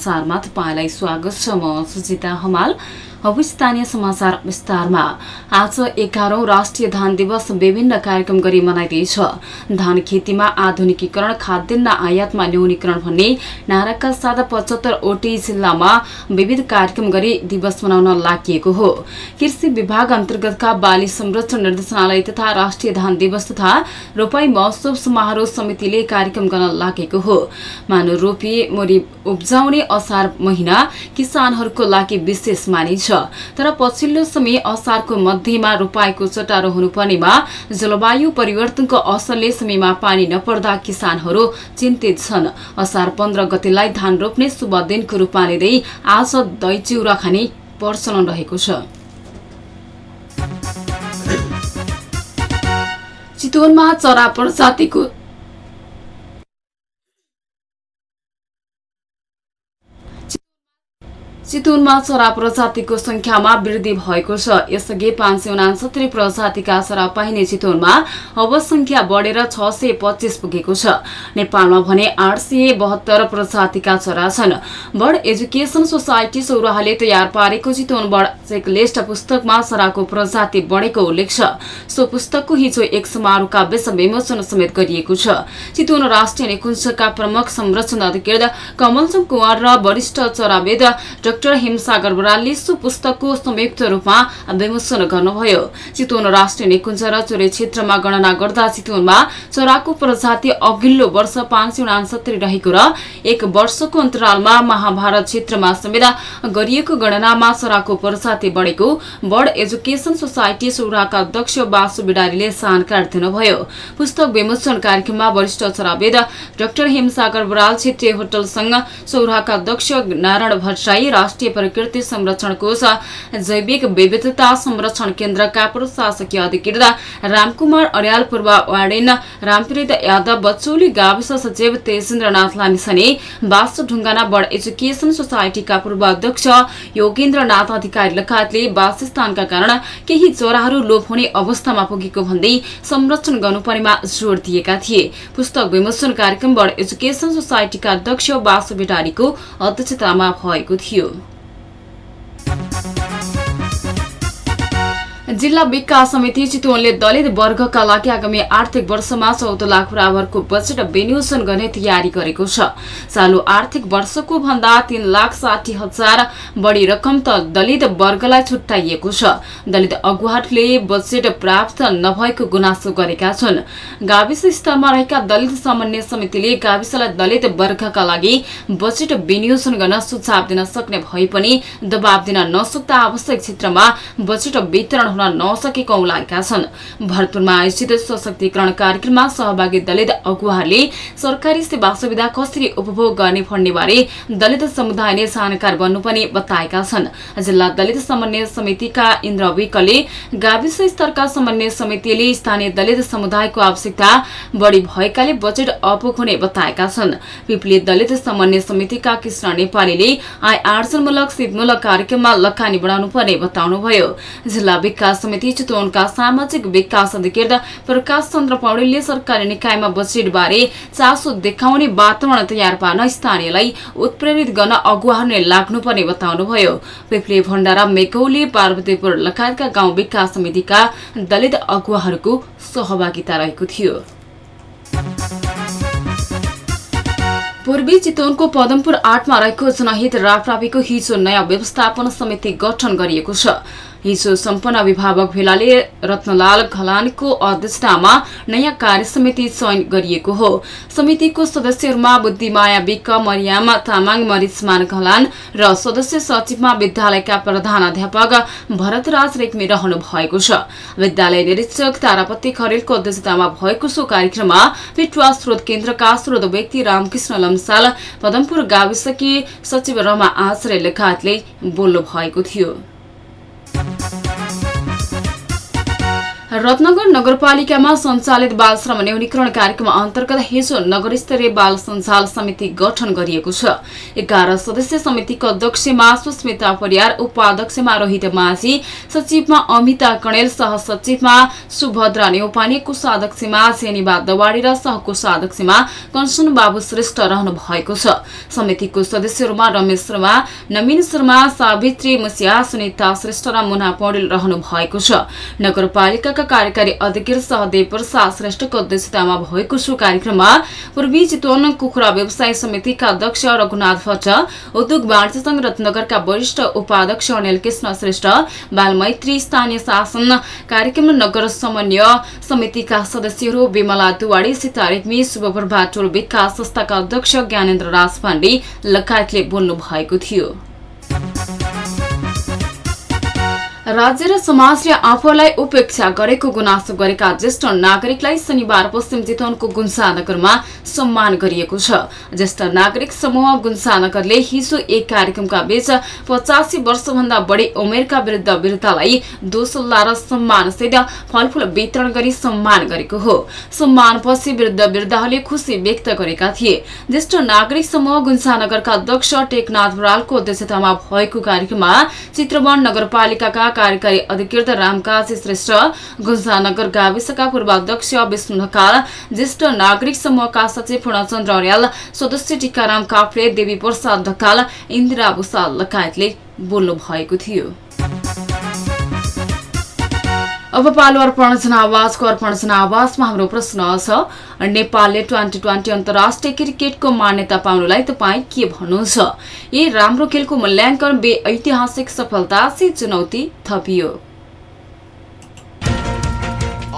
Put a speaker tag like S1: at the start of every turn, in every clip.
S1: समाचारमा तपाईँलाई स्वागत छ म सुजिता हमाल। स्थानीय समाचार विस्तारमा। आज एघारौं राष्ट्रिय धान दिवस विभिन्न कार्यक्रम गरी मनाइँदैछ। धान खेतीमा आधुनिकीकरण खाद्यान्न आयातमा न्यूनीकरण भन्ने नाराका साथ पचहत्तरवटै जिल्लामा विविध कार्यक्रम गरी दिवस मनाउन लागि हो। कृषि विभाग अन्तर्गतका बाली संरक्षण निर्देशनालय तथा राष्ट्रिय धान दिवस तथा रोपाई महोत्सव समारोह समितिले कार्यक्रम गर्न लागेको हो। मानव रोपी मोरी उब्जाउने असार महिना किसानहरूको लागि विशेष मानिन्छ। तर पछिल्लो समय असारको मध्यमा रोपाईको चटारो हुनुपर्नेमा जलवायु परिवर्तनको असरले समयमा पानी नपर्दा किसानहरू चिन्तित छन्। असार पन्ध्र गतेलाई धान रोप्ने शुभ दिनको रूपमा लिँदै आज दही चिउरा खाने प्रचलन रहेको छ। चितवनमा चरा प्रजातिको चितवनमा चरा प्रजातिको संख्यामा वृद्धि भएको छ। यसअघि पाँच सय उनासत्तरी प्रजातिका चरा पाइने चितवनमा अब संख्या बढेर छ सय पच्चिस पुगेको छ। नेपालमा भने आठ सय बहत्तर प्रजातिका चरा छन्। बर्ड एजुकेशन सोसाइटी सौराहाले तयार पारेको चितवन बर्ड चेकलिस्ट पुस्तकमा चराको प्रजाति बढेको उल्लेख छ। सो पुस्तकको हिजो एक समारोहका बीच विमोचन समेत गरिएको छ। चितवन राष्ट्रिय निकुञ्जका प्रमुख संरक्षण अधिकृत कमलचम कुमार र वरिष्ठ चरावेद हिमसागर बरालले सो पुस्तकको संयुक्त रूपमा विमोचन गर्नुभयो। चितवन राष्ट्रिय निकुञ्ज र चोरे क्षेत्रमा गणना गर्दा चितवनमा चराको प्रजाति अघिल्लो वर्ष पाँच सय उनासत्तरी रहेको र एक वर्षको अन्तरालमा महाभारत क्षेत्रमा समेत गरिएको गणनामा चराको प्रजाति बढेको बर्ड एजुकेशन सोसाइटी सौराका अध्यक्ष बासु बिडारीले जानकारी दिनुभयो। पुस्तक विमोचन कार्यक्रममा वरिष्ठ चरावेद डाक्टर हिमसागर बराल क्षेत्रीय होटल संघ सौराका अध्यक्ष नारायण भट्टराई राष्ट्रिय प्रकृति संरक्षण कोष जैविक विविधता संरक्षण केन्द्रका प्रशासकीय अधिकृत रामकुमार अर्याल पूर्व वार्डेन रामप्रीत यादव बचौली गाविस सचिव तेजेन्द्रनाथ लामिछाने बास ढुङ्गाना बर्ड एजुकेशन सोसाइटीका पूर्व अध्यक्ष योगेन्द्रनाथ अधिकारी लगायतले वासस्थानका कारण केही चराहरू लोप हुने अवस्थामा पुगेको भन्दै संरक्षण गर्नुपर्नेमा जोड़ दिएका थिए। पुस्तक विमोचन कार्यक्रम बर्ड एजुकेशन सोसाइटीका अध्यक्ष बासु बिटारीको अध्यक्षतामा भएको थियो। जिल्ला विकास समिति चितवनले दलित वर्गका लागि आगामी आर्थिक वर्षमा चौध लाख बराबरको बजेट विनियोजन गर्ने तयारी गरेको छ। चालु आर्थिक वर्षको भन्दा तीन लाख साठी हजार बढ़ी रकम त दलित वर्गलाई छुट्याइएको छ। दलित अगुवाटले बजेट प्राप्त नभएको गुनासो गरेका छन्। गाविस स्तरमा रहेका दलित समन्वय समितिले गाविसलाई दलित वर्गका लागि बजेट विनियोजन गर्न सुझाव दिन सक्ने भए पनि दबाव दिन नसक्दा आवश्यक क्षेत्रमा बजेट वितरण हुन नसकेको औलाएका छन्। भरतपुरमा आयोजित सशक्तिकरण कार्यक्रममा सहभागी दलित अगुवाहरूले सरकारी सेवा सुविधा कसरी उपभोग गर्ने भन्ने बारे दलित समुदायले जानकार बन्नुपर्ने बताएका छन्। जिल्ला दलित समन्वय समितिका इन्द्र विकले गाविस स्तरका समन्वय समितिले स्थानीय दलित समुदायको आवश्यकता बढ़ी भएकाले बजेट अपुग हुने बताएका छन्। पिपली दलित समन्वय समितिका कृष्ण नेपालीले आय आर्जनमूलक सिपमूलक कार्यक्रममा लगानी बढाउनु पर्ने बताउनुभयो। जिल्ला समिति चितवनका सामाजिक विकास अधिकृत प्रकाश चन्द्र पौडेलले सरकारी निकायमा बजेटबारे चासो देखाउने वातावरण तयार पार्न स्थानीयलाई उत्प्रेरित गर्न अगुवाहरूले लाग्नुपर्ने बताउनुभयो। पिप्ले भण्डारा मेकौली पार्वतीपुर लगायतका गाउँ विकास समितिका दलित अगुवाहरूको सहभागिता रहेको थियो। पूर्वी चितवनको पदमपुर आठमा रहेको जनहित राप्रापीको हिजो नयाँ व्यवस्थापन समिति गठन गरिएको छ। हिजो सम्पन्न अभिभावक भेलाले रत्नलाल घलानको अध्यक्षतामा नयाँ कार्य समिति चयन गरिएको हो। समितिको सदस्यहरूमा बुद्धिमाया विक मरियाम तामाङ मरिचमान घलान र सदस्य सचिवमा विद्यालयका प्रधान भरतराज रेग्मी रहनु भएको छ। विद्यालय निरीक्षक तारापति खरेलको अध्यक्षतामा भएको सो कार्यक्रममा पिटुवा स्रोत केन्द्रका स्रोत व्यक्ति रामकृष्ण लम्साल पदमपुर गाविसकी सचिव रमा आचार्य लगायतले बोल्नु भएको थियो। रत्नगर नगरपालिकामा सञ्चालित बाल श्रम न्यूनीकरण कार्यक्रम अन्तर्गत हिजो नगर स्तरीय बाल सञ्जाल समिति गठन गरिएको छ। एघार सदस्य समितिको अध्यक्षमा सुस्मिता परियार उपाध्यक्षमा रोहित माझी सचिवमा अमिता कणेल सहसचिवमा सुभद्रा नेौपाने कोषाध्यक्षमा जेनिबा दवाडी र सहकोषाध्यक्षमा कञ्चन बाबु श्रेष्ठ रहनु भएको छ। समितिको सदस्यहरूमा रमेश शर्मा नवीन शर्मा सावित्री मुसिया सुनिता श्रेष्ठ र मुना पौडेल रहनु भएको छ। नगरपालिका कार्यकारी अधिकृत सहदेव प्रसाद श्रेष्ठको अध्यक्षतामा भएको सो कार्यक्रममा पूर्वी चितवन कुखुरा व्यवसाय समितिका अध्यक्ष रघुनाथ भट्ट उद्योग वाणिज्य संघ रत्नगरका वरिष्ठ उपाध्यक्ष अनिल कृष्ण श्रेष्ठ बालमैत्री स्थानीय शासन कार्यक्रम नगर समन्वय समितिका सदस्यहरू विमला दुवाडी सीता रेग्मी शुभप्रभा टोल विकास संस्थाका अध्यक्ष ज्ञानेन्द्र राज पाण्डे लगायतले बोल्नु भएको थियो। राज्य र समाजले आफूलाई उपेक्षा गरेको गुनासो गरेका ज्येष्ठ नागरिकलाई शनिबार पश्चिम चितवनको गुन्सानगरमा सम्मान गरिएको छ। ज्येष्ठ नागरिक समूह गुन्सानगरले हिजो एक कार्यक्रमका बीच पचासी वर्षभन्दा बढी उमेरका वृद्ध वृद्धलाई दोसल्ला र सम्मानसित फलफूल वितरण गरी सम्मान गरेको हो। सम्मानपछि वृद्ध वृद्धहरूले खुशी व्यक्त गरेका थिए। ज्येष्ठ नागरिक समूह गुन्सानगरका अध्यक्ष टेकनाथ बरालको अध्यक्षतामा भएको कार्यक्रममा चित्रवन नगरपालिकाका कार्यकारी अधिकृत रामकाजी श्रेष्ठ गुन्जानगर गाविसका पूर्वाध्यक्ष विष्णु ढकाल ज्येष्ठ नागरिक समूहका सचिव पूर्णचन्द्र अर्याल सदस्य टीकाराम काफ्रे देवी प्रसाद ढकाल इन्दिरा भूषाल लगायतले बोल्नु भएको थियो। अब पालो अर्पण जनावासको अर्पण जनावासमा हाम्रो प्रश्न छ नेपालले ट्वेन्टी ट्वेन्टी अन्तर्राष्ट्रिय क्रिकेटको मान्यता पाउनुलाई तपाईँ के भन्नुहुन्छ? ए राम्रो खेलको मूल्याङ्कन बे ऐतिहासिक सफलता सी चुनौती थपियो।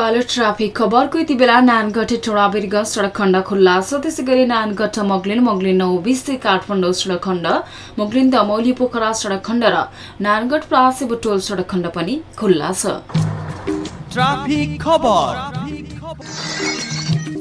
S1: पालो ट्राफिक खबरको यति बेला नानगढ टोडाबिर्ग सडक खण्ड खुल्ला। छ त्यसै गरी नानगढ मोगलिन मोगलिन नौ बिसे काठमाडौँ सडक खण्ड मोगलिन दमौली पोखरा सडक खण्ड र नानगढ प्रासे बुटोल सडक खण्ड पनि खुल्ला छ।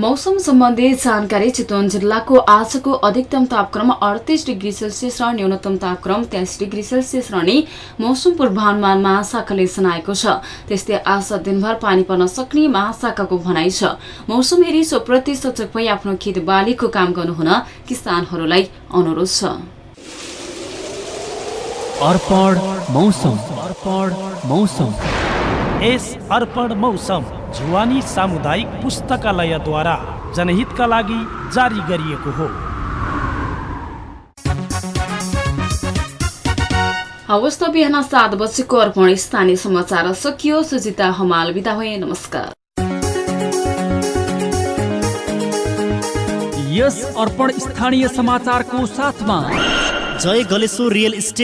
S1: मौसम सम्बन्धी जानकारी चितवन जिल्लाको आजको अधिकतम तापक्रम अडतिस डिग्री सेल्सियस र न्यूनतम तापक्रम तेइस डिग्री सेल्सियस रहने मौसम पूर्वानुमान महाशाखाले जनाएको छ। त्यस्तै आज दिनभर पानी पर्न सक्ने महाशाखाको भनाइ छ। मौसम हेरी सोप्रति सचक भई आफ्नो खेत बालीको काम गर्नुहुन किसानहरूलाई अनुरोध छ।
S2: अर्पण मौसम। अर्पण मौसम।
S3: यस अर्पण मौसम। जुवानी सामुदायिक पुस्तकालयद्वारा जनहितका लागि जारी गरिएको हो
S1: हवस् त बिहान सात बजेको अर्पण स्थानीय समाचार सकियो सुजिता हमाल बिदा भए नमस्कार
S2: यस अर्पण स्थानीय समाचारको साथमा
S4: जय गलेश्वर रियल इस्टेट